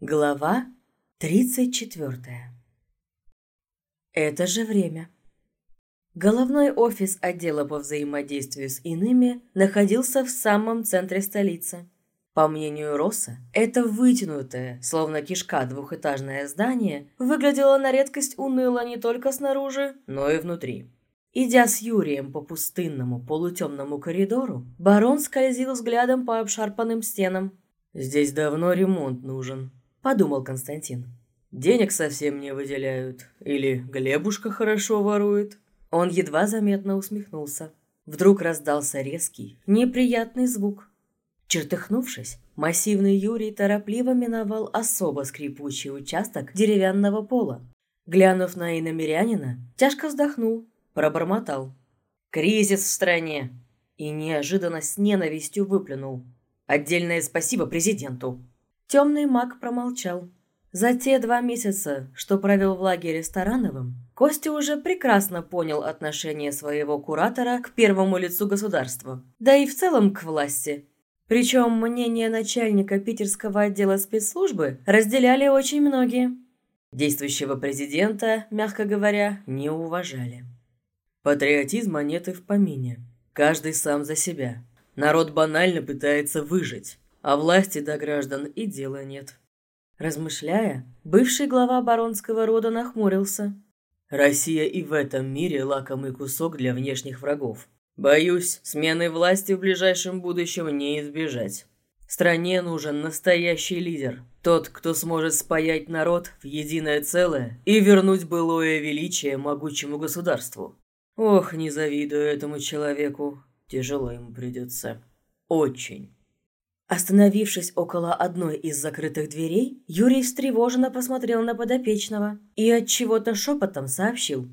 Глава 34 Это же время. Головной офис отдела по взаимодействию с иными находился в самом центре столицы. По мнению Росса, это вытянутое, словно кишка двухэтажное здание выглядело на редкость уныло не только снаружи, но и внутри. Идя с Юрием по пустынному полутемному коридору, барон скользил взглядом по обшарпанным стенам. «Здесь давно ремонт нужен», – подумал Константин. «Денег совсем не выделяют. Или Глебушка хорошо ворует». Он едва заметно усмехнулся. Вдруг раздался резкий, неприятный звук. Чертыхнувшись, массивный Юрий торопливо миновал особо скрипучий участок деревянного пола. Глянув на иномерянина, тяжко вздохнул, пробормотал. «Кризис в стране!» И неожиданно с ненавистью выплюнул. «Отдельное спасибо президенту!» Темный маг промолчал. За те два месяца, что провел в лагере Старановым, Костя уже прекрасно понял отношение своего куратора к первому лицу государства, да и в целом к власти. Причем мнение начальника питерского отдела спецслужбы разделяли очень многие. Действующего президента, мягко говоря, не уважали. Патриотизма нет и в помине. Каждый сам за себя. Народ банально пытается выжить а власти до граждан и дела нет. Размышляя, бывший глава баронского рода нахмурился. Россия и в этом мире лакомый кусок для внешних врагов. Боюсь, смены власти в ближайшем будущем не избежать. Стране нужен настоящий лидер. Тот, кто сможет спаять народ в единое целое и вернуть былое величие могучему государству. Ох, не завидую этому человеку. Тяжело ему придется. Очень. Остановившись около одной из закрытых дверей, Юрий встревоженно посмотрел на подопечного и от чего-то шепотом сообщил.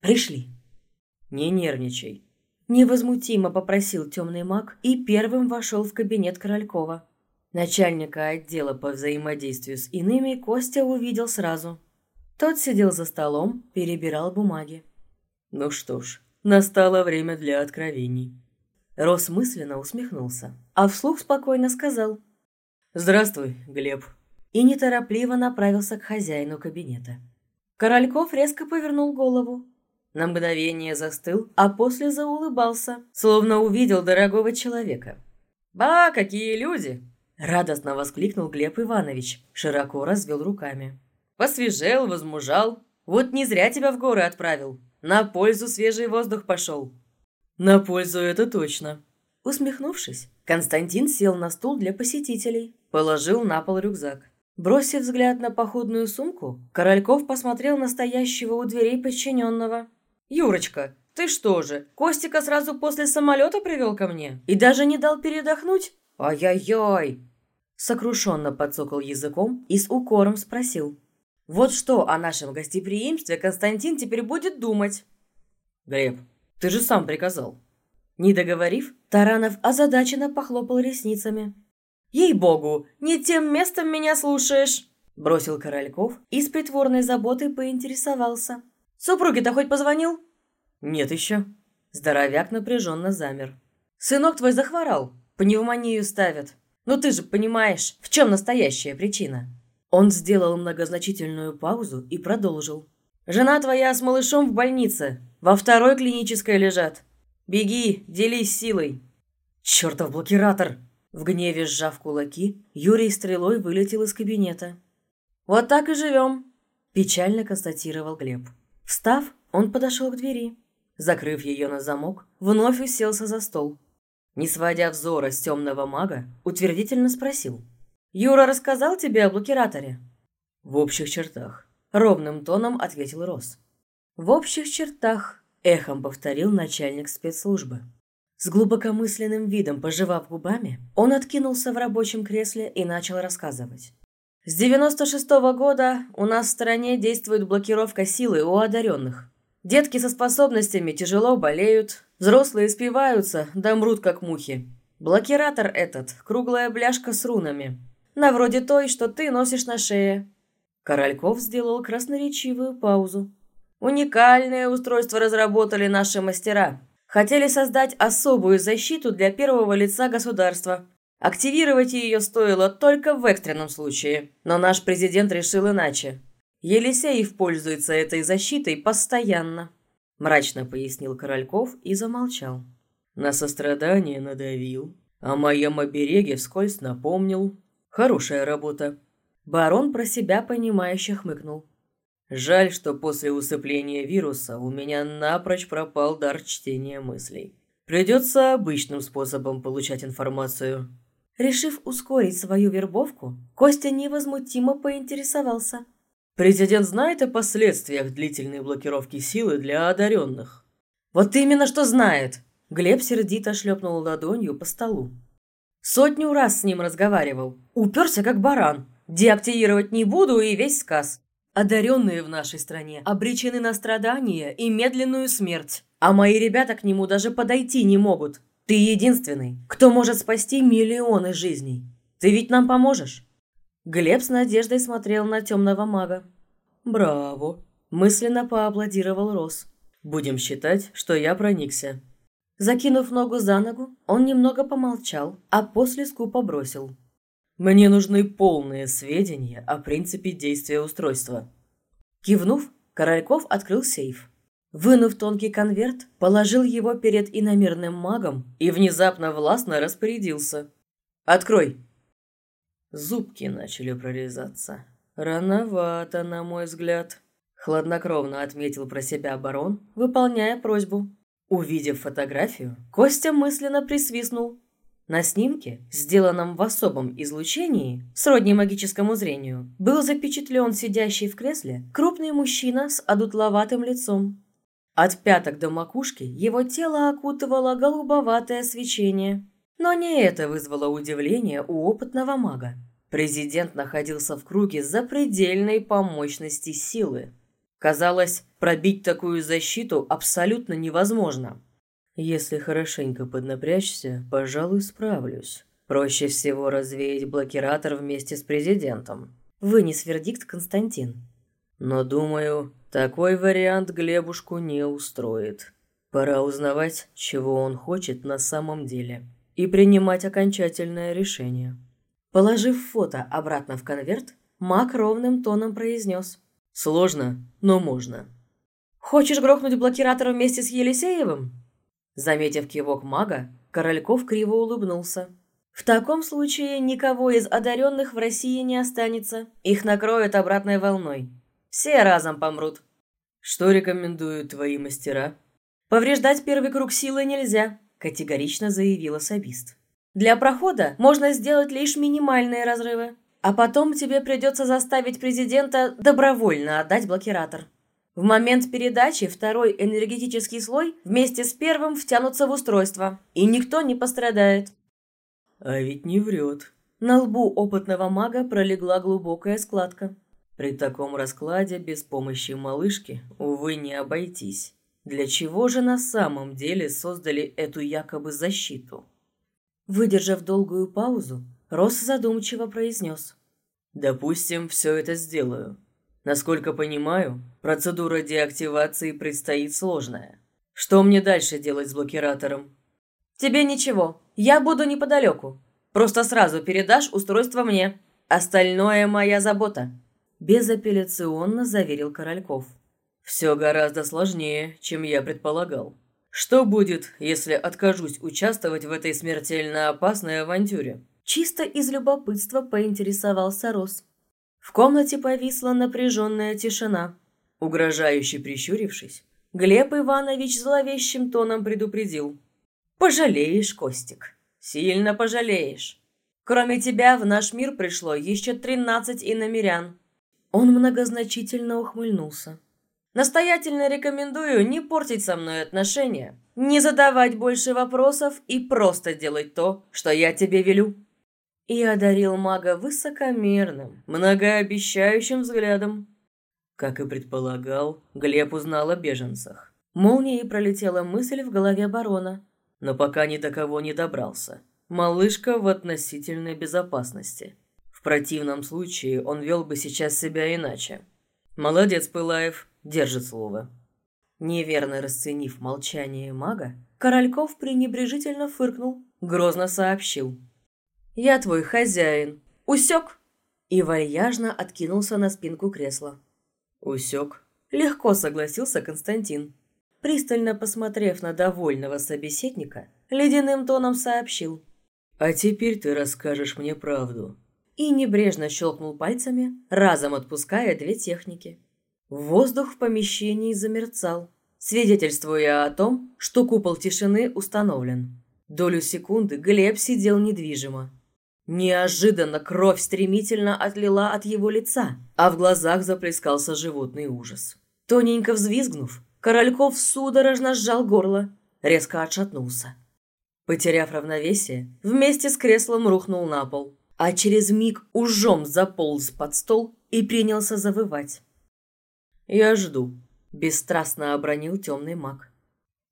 «Пришли». «Не нервничай», – невозмутимо попросил темный маг и первым вошел в кабинет Королькова. Начальника отдела по взаимодействию с иными Костя увидел сразу. Тот сидел за столом, перебирал бумаги. «Ну что ж, настало время для откровений». Рос мысленно усмехнулся, а вслух спокойно сказал «Здравствуй, Глеб» и неторопливо направился к хозяину кабинета. Корольков резко повернул голову. На мгновение застыл, а после заулыбался, словно увидел дорогого человека. «Ба, какие люди!» – радостно воскликнул Глеб Иванович, широко развел руками. «Посвежел, возмужал. Вот не зря тебя в горы отправил. На пользу свежий воздух пошел. «На пользу это точно». Усмехнувшись, Константин сел на стул для посетителей, положил на пол рюкзак. Бросив взгляд на походную сумку, Корольков посмотрел на стоящего у дверей подчиненного. «Юрочка, ты что же, Костика сразу после самолета привел ко мне? И даже не дал передохнуть? Ай-яй-яй!» Сокрушенно подсокал языком и с укором спросил. «Вот что о нашем гостеприимстве Константин теперь будет думать?» «Глеб, ты же сам приказал». Не договорив, Таранов озадаченно похлопал ресницами. «Ей-богу, не тем местом меня слушаешь!» Бросил Корольков и с притворной заботой поинтересовался. «Супруге-то хоть позвонил?» «Нет еще». Здоровяк напряженно замер. «Сынок твой захворал. Пневмонию ставят. Ну ты же понимаешь, в чем настоящая причина?» Он сделал многозначительную паузу и продолжил. «Жена твоя с малышом в больнице. Во второй клинической лежат. Беги, делись силой. Чертов блокиратор! В гневе сжав кулаки, Юрий стрелой вылетел из кабинета. «Вот так и живем», – печально констатировал Глеб. Встав, он подошел к двери. Закрыв ее на замок, вновь уселся за стол. Не сводя взора с темного мага, утвердительно спросил. «Юра рассказал тебе о блокираторе?» «В общих чертах», – ровным тоном ответил Рос. «В общих чертах», – эхом повторил начальник спецслужбы. С глубокомысленным видом пожевав губами, он откинулся в рабочем кресле и начал рассказывать. С 96 -го года у нас в стране действует блокировка силы у одаренных. Детки со способностями тяжело болеют, взрослые спиваются, да мрут как мухи. Блокиратор этот – круглая бляшка с рунами. На вроде той, что ты носишь на шее. Корольков сделал красноречивую паузу. Уникальное устройство разработали наши мастера. Хотели создать особую защиту для первого лица государства. Активировать ее стоило только в экстренном случае, но наш президент решил иначе. Елисеев пользуется этой защитой постоянно», – мрачно пояснил Корольков и замолчал. На сострадание надавил, о моем обереге вскользь напомнил. Хорошая работа. Барон про себя понимающе хмыкнул. Жаль, что после усыпления вируса у меня напрочь пропал дар чтения мыслей. Придется обычным способом получать информацию. Решив ускорить свою вербовку, Костя невозмутимо поинтересовался. Президент знает о последствиях длительной блокировки силы для одаренных? Вот именно что знает. Глеб сердито шлепнул ладонью по столу. Сотню раз с ним разговаривал. Уперся как баран. Деактивировать не буду и весь сказ. Одаренные в нашей стране обречены на страдания и медленную смерть. А мои ребята к нему даже подойти не могут. Ты единственный, кто может спасти миллионы жизней. Ты ведь нам поможешь?» Глеб с надеждой смотрел на темного мага. «Браво!» – мысленно поаплодировал Рос. «Будем считать, что я проникся». Закинув ногу за ногу, он немного помолчал, а после скупо бросил. Мне нужны полные сведения о принципе действия устройства. Кивнув, Корольков открыл сейф. Вынув тонкий конверт, положил его перед иномерным магом и внезапно властно распорядился. «Открой!» Зубки начали прорезаться. «Рановато, на мой взгляд», — хладнокровно отметил про себя барон, выполняя просьбу. Увидев фотографию, Костя мысленно присвистнул. На снимке, сделанном в особом излучении, сродни магическому зрению, был запечатлен сидящий в кресле крупный мужчина с одутловатым лицом. От пяток до макушки его тело окутывало голубоватое свечение. Но не это вызвало удивление у опытного мага. Президент находился в круге запредельной по мощности силы. Казалось, пробить такую защиту абсолютно невозможно. Если хорошенько поднапрячься, пожалуй, справлюсь. Проще всего развеять блокиратор вместе с президентом. Вынес вердикт Константин. Но, думаю, такой вариант Глебушку не устроит. Пора узнавать, чего он хочет на самом деле. И принимать окончательное решение. Положив фото обратно в конверт, Мак ровным тоном произнес. «Сложно, но можно». «Хочешь грохнуть блокиратор вместе с Елисеевым?» Заметив кивок мага, Корольков криво улыбнулся. «В таком случае никого из одаренных в России не останется. Их накроют обратной волной. Все разом помрут». «Что рекомендуют твои мастера?» «Повреждать первый круг силы нельзя», – категорично заявил особист. «Для прохода можно сделать лишь минимальные разрывы, а потом тебе придется заставить президента добровольно отдать блокиратор». В момент передачи второй энергетический слой вместе с первым втянутся в устройство, и никто не пострадает. А ведь не врет. На лбу опытного мага пролегла глубокая складка. При таком раскладе без помощи малышки, увы, не обойтись. Для чего же на самом деле создали эту якобы защиту? Выдержав долгую паузу, Росс задумчиво произнес. «Допустим, все это сделаю. Насколько понимаю, процедура деактивации предстоит сложная. Что мне дальше делать с блокиратором? Тебе ничего. Я буду неподалеку. Просто сразу передашь устройство мне. Остальное моя забота. Безапелляционно заверил Корольков. Все гораздо сложнее, чем я предполагал. Что будет, если откажусь участвовать в этой смертельно опасной авантюре? Чисто из любопытства поинтересовался Рос. В комнате повисла напряженная тишина. Угрожающе прищурившись, Глеб Иванович зловещим тоном предупредил. «Пожалеешь, Костик, сильно пожалеешь. Кроме тебя в наш мир пришло еще тринадцать иномерян». Он многозначительно ухмыльнулся. «Настоятельно рекомендую не портить со мной отношения, не задавать больше вопросов и просто делать то, что я тебе велю» и одарил мага высокомерным, многообещающим взглядом. Как и предполагал, Глеб узнал о беженцах. Молнией пролетела мысль в голове барона, но пока ни до кого не добрался. Малышка в относительной безопасности. В противном случае он вел бы сейчас себя иначе. Молодец, Пылаев, держит слово. Неверно расценив молчание мага, Корольков пренебрежительно фыркнул, грозно сообщил – Я твой хозяин. Усек?» И вальяжно откинулся на спинку кресла. «Усек», — легко согласился Константин. Пристально посмотрев на довольного собеседника, ледяным тоном сообщил. «А теперь ты расскажешь мне правду». И небрежно щелкнул пальцами, разом отпуская две техники. Воздух в помещении замерцал, свидетельствуя о том, что купол тишины установлен. Долю секунды Глеб сидел недвижимо. Неожиданно кровь стремительно отлила от его лица, а в глазах заплескался животный ужас. Тоненько взвизгнув, Корольков судорожно сжал горло, резко отшатнулся. Потеряв равновесие, вместе с креслом рухнул на пол, а через миг ужом заполз под стол и принялся завывать. «Я жду», – бесстрастно обронил темный маг.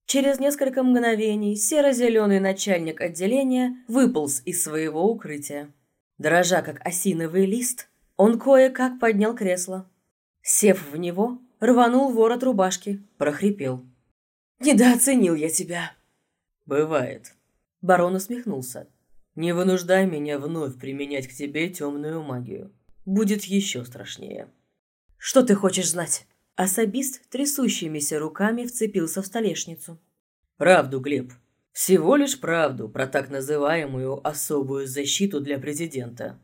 Через несколько мгновений серо-зеленый начальник отделения выполз из своего укрытия. Дрожа как осиновый лист, он кое-как поднял кресло. Сев в него, рванул ворот рубашки, прохрипел. «Недооценил я тебя!» «Бывает». Барон усмехнулся. «Не вынуждай меня вновь применять к тебе темную магию. Будет еще страшнее». «Что ты хочешь знать?» Особист трясущимися руками вцепился в столешницу. «Правду, Глеб. Всего лишь правду про так называемую особую защиту для президента».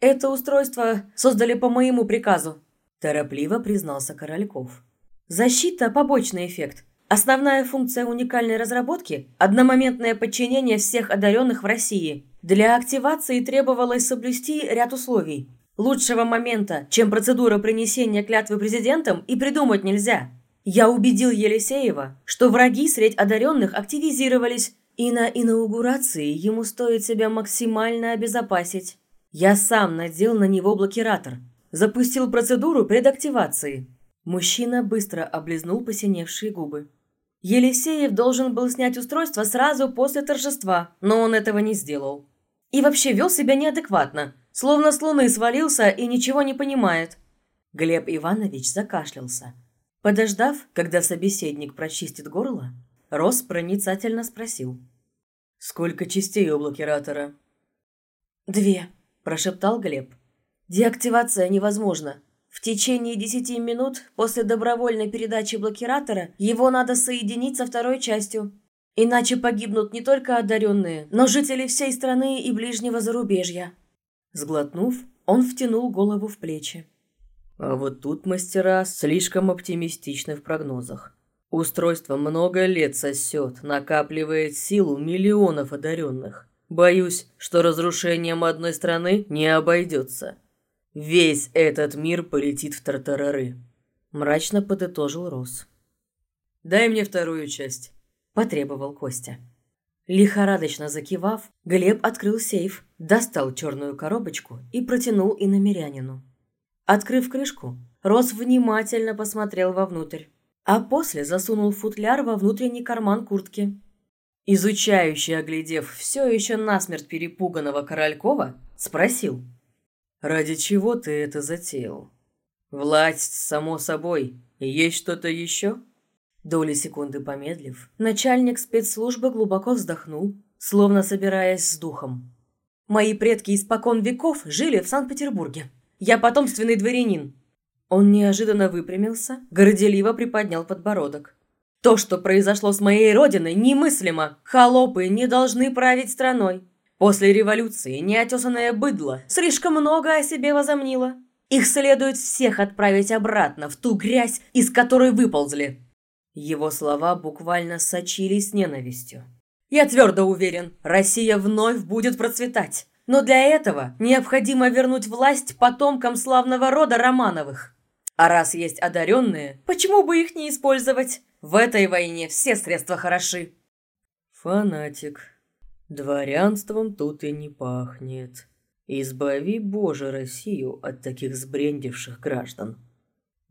«Это устройство создали по моему приказу», – торопливо признался Корольков. «Защита – побочный эффект. Основная функция уникальной разработки – одномоментное подчинение всех одаренных в России. Для активации требовалось соблюсти ряд условий – Лучшего момента, чем процедура принесения клятвы президентом, и придумать нельзя. Я убедил Елисеева, что враги средь одаренных активизировались, и на инаугурации ему стоит себя максимально обезопасить. Я сам надел на него блокиратор, запустил процедуру предактивации. Мужчина быстро облизнул посиневшие губы. Елисеев должен был снять устройство сразу после торжества, но он этого не сделал. И вообще вел себя неадекватно – Словно с луны свалился и ничего не понимает. Глеб Иванович закашлялся. Подождав, когда собеседник прочистит горло, Рос проницательно спросил. «Сколько частей у блокиратора?» «Две», – прошептал Глеб. «Деактивация невозможна. В течение десяти минут после добровольной передачи блокиратора его надо соединить со второй частью. Иначе погибнут не только одаренные, но жители всей страны и ближнего зарубежья». Сглотнув, он втянул голову в плечи. А вот тут мастера слишком оптимистичны в прогнозах. Устройство много лет сосет, накапливает силу миллионов одаренных. Боюсь, что разрушением одной страны не обойдется. Весь этот мир полетит в тартарары. Мрачно подытожил Рос. «Дай мне вторую часть», – потребовал Костя. Лихорадочно закивав, Глеб открыл сейф, достал черную коробочку и протянул иномерянину. Открыв крышку, Рос внимательно посмотрел вовнутрь, а после засунул футляр во внутренний карман куртки. Изучающий, оглядев все еще насмерть перепуганного Королькова, спросил. «Ради чего ты это затеял? Власть, само собой. Есть что-то еще?» Доли секунды помедлив, начальник спецслужбы глубоко вздохнул, словно собираясь с духом. «Мои предки испокон веков жили в Санкт-Петербурге. Я потомственный дворянин». Он неожиданно выпрямился, горделиво приподнял подбородок. «То, что произошло с моей родиной, немыслимо. Холопы не должны править страной. После революции неотесанное быдло слишком много о себе возомнило. Их следует всех отправить обратно в ту грязь, из которой выползли. Его слова буквально сочились ненавистью. «Я твердо уверен, Россия вновь будет процветать. Но для этого необходимо вернуть власть потомкам славного рода Романовых. А раз есть одаренные, почему бы их не использовать? В этой войне все средства хороши». «Фанатик. Дворянством тут и не пахнет. Избави, Боже, Россию от таких сбрендивших граждан».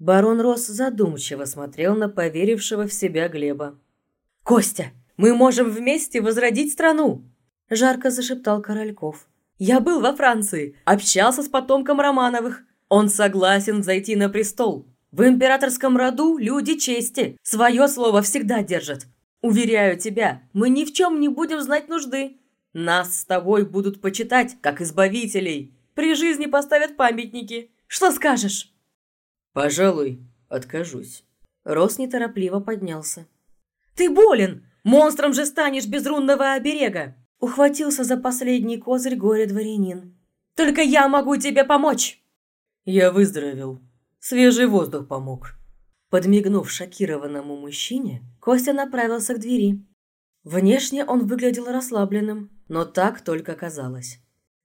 Барон Рос задумчиво смотрел на поверившего в себя Глеба. «Костя, мы можем вместе возродить страну!» Жарко зашептал Корольков. «Я был во Франции, общался с потомком Романовых. Он согласен зайти на престол. В императорском роду люди чести, свое слово всегда держат. Уверяю тебя, мы ни в чем не будем знать нужды. Нас с тобой будут почитать, как избавителей. При жизни поставят памятники. Что скажешь?» «Пожалуй, откажусь». Рос неторопливо поднялся. «Ты болен! Монстром же станешь без рунного оберега!» Ухватился за последний козырь горе-дворянин. «Только я могу тебе помочь!» «Я выздоровел. Свежий воздух помог». Подмигнув шокированному мужчине, Костя направился к двери. Внешне он выглядел расслабленным, но так только казалось.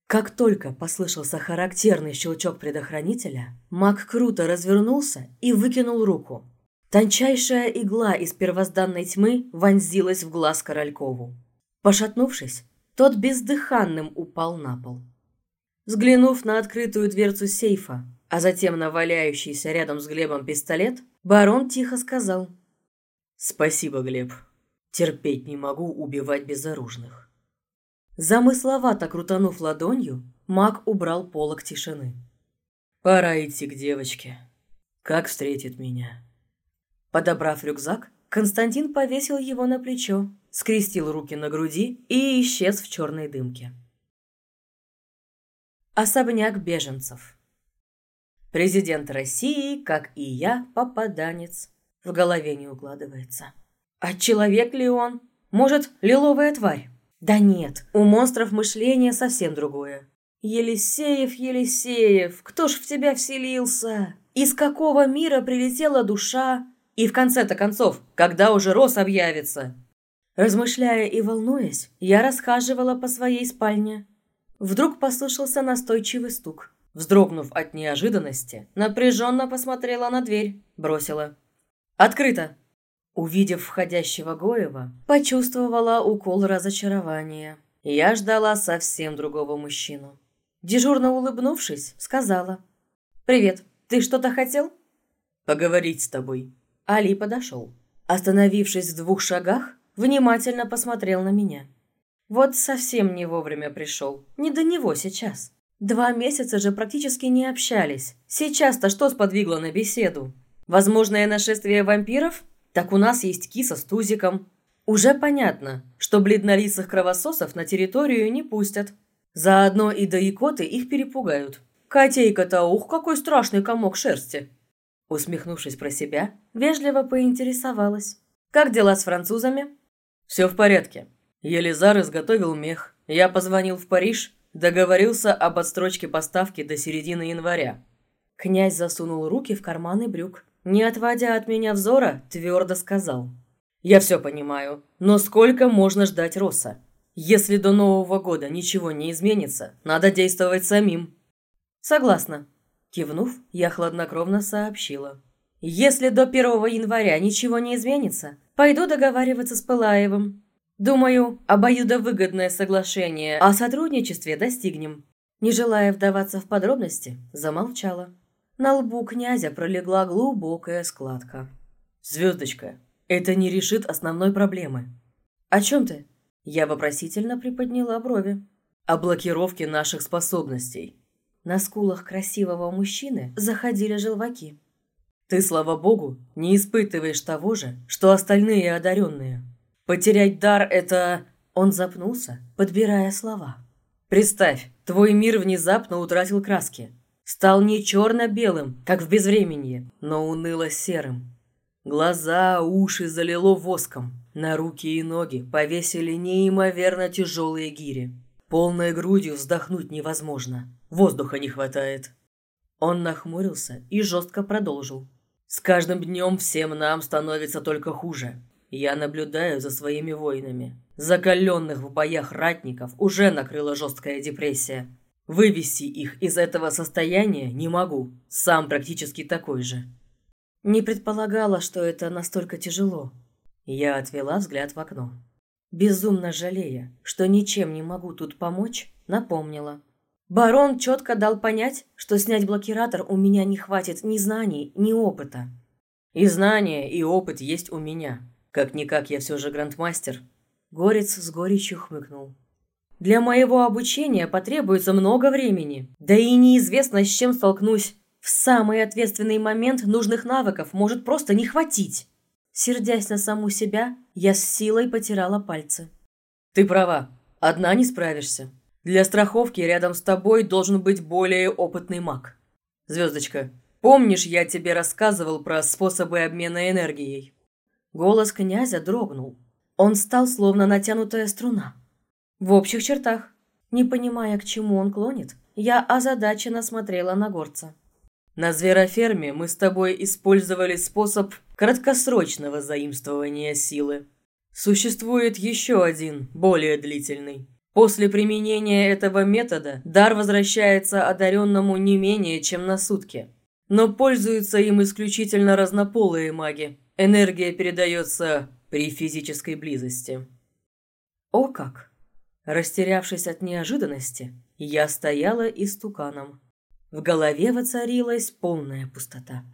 Как только послышался характерный щелчок предохранителя, маг круто развернулся и выкинул руку. Тончайшая игла из первозданной тьмы вонзилась в глаз Королькову. Пошатнувшись, тот бездыханным упал на пол. Взглянув на открытую дверцу сейфа, а затем на валяющийся рядом с Глебом пистолет, барон тихо сказал «Спасибо, Глеб. Терпеть не могу убивать безоружных». Замысловато крутанув ладонью, маг убрал полок тишины. «Пора идти к девочке. Как встретит меня?» Подобрав рюкзак, Константин повесил его на плечо, скрестил руки на груди и исчез в черной дымке. Особняк беженцев Президент России, как и я, попаданец. В голове не укладывается. А человек ли он? Может, лиловая тварь? Да нет, у монстров мышление совсем другое. Елисеев, Елисеев, кто ж в тебя вселился? Из какого мира прилетела душа? И в конце-то концов, когда уже Рос объявится? Размышляя и волнуясь, я расхаживала по своей спальне. Вдруг послышался настойчивый стук. Вздрогнув от неожиданности, напряженно посмотрела на дверь, бросила. «Открыто!» Увидев входящего Гоева, почувствовала укол разочарования. Я ждала совсем другого мужчину. Дежурно улыбнувшись, сказала. «Привет, ты что-то хотел?» «Поговорить с тобой», Али подошел. Остановившись в двух шагах, внимательно посмотрел на меня. Вот совсем не вовремя пришел. Не до него сейчас. Два месяца же практически не общались. Сейчас-то что сподвигло на беседу? Возможное нашествие вампиров? Так у нас есть киса с тузиком. Уже понятно, что бледнолицых кровососов на территорию не пустят. Заодно и до икоты их перепугают. Котейка-то ух, какой страшный комок шерсти. Усмехнувшись про себя, вежливо поинтересовалась. «Как дела с французами?» «Все в порядке. Елизар изготовил мех. Я позвонил в Париж, договорился об отстрочке поставки до середины января». Князь засунул руки в карманы брюк. Не отводя от меня взора, твердо сказал. «Я все понимаю, но сколько можно ждать Росса? Если до Нового года ничего не изменится, надо действовать самим». «Согласна», Кивнув, я хладнокровно сообщила. «Если до 1 января ничего не изменится, пойду договариваться с Пылаевым. Думаю, обоюдовыгодное соглашение о сотрудничестве достигнем». Не желая вдаваться в подробности, замолчала. На лбу князя пролегла глубокая складка. «Звездочка, это не решит основной проблемы». «О чем ты?» Я вопросительно приподняла брови. «О блокировке наших способностей». На скулах красивого мужчины заходили желваки. «Ты, слава богу, не испытываешь того же, что остальные одаренные. Потерять дар – это...» Он запнулся, подбирая слова. «Представь, твой мир внезапно утратил краски. Стал не черно-белым, как в безвременье, но уныло-серым. Глаза, уши залило воском. На руки и ноги повесили неимоверно тяжелые гири. Полной грудью вздохнуть невозможно. Воздуха не хватает. Он нахмурился и жестко продолжил. С каждым днем всем нам становится только хуже. Я наблюдаю за своими воинами. Закаленных в боях ратников уже накрыла жесткая депрессия. Вывести их из этого состояния не могу. Сам практически такой же. Не предполагала, что это настолько тяжело. Я отвела взгляд в окно. Безумно жалея, что ничем не могу тут помочь, напомнила. Барон четко дал понять, что снять блокиратор у меня не хватит ни знаний, ни опыта. И знания, и опыт есть у меня. Как-никак я все же грандмастер. Горец с горечью хмыкнул. Для моего обучения потребуется много времени. Да и неизвестно, с чем столкнусь. В самый ответственный момент нужных навыков может просто не хватить. Сердясь на саму себя, я с силой потирала пальцы. «Ты права. Одна не справишься. Для страховки рядом с тобой должен быть более опытный маг. Звездочка, помнишь, я тебе рассказывал про способы обмена энергией? Голос князя дрогнул. Он стал словно натянутая струна. В общих чертах, не понимая, к чему он клонит, я озадаченно смотрела на горца. На звероферме мы с тобой использовали способ краткосрочного заимствования силы. Существует еще один, более длительный. После применения этого метода дар возвращается одаренному не менее чем на сутки. Но пользуются им исключительно разнополые маги. Энергия передается при физической близости. О как! Растерявшись от неожиданности, я стояла истуканом. В голове воцарилась полная пустота.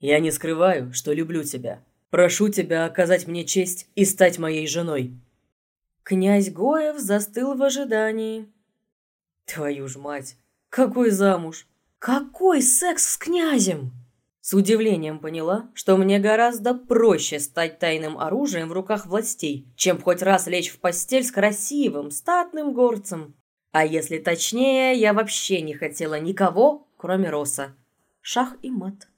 «Я не скрываю, что люблю тебя. Прошу тебя оказать мне честь и стать моей женой». Князь Гоев застыл в ожидании. «Твою ж мать! Какой замуж? Какой секс с князем?» С удивлением поняла, что мне гораздо проще стать тайным оружием в руках властей, чем хоть раз лечь в постель с красивым, статным горцем. А если точнее, я вообще не хотела никого, кроме Роса. Шах и мат.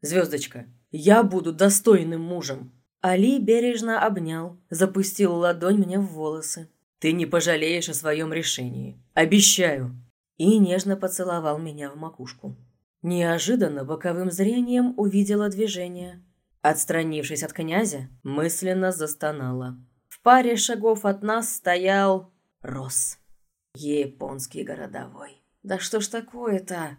«Звездочка, я буду достойным мужем!» Али бережно обнял, запустил ладонь мне в волосы. «Ты не пожалеешь о своем решении. Обещаю!» И нежно поцеловал меня в макушку. Неожиданно боковым зрением увидела движение. Отстранившись от князя, мысленно застонала. В паре шагов от нас стоял Рос. Японский городовой. Да что ж такое-то?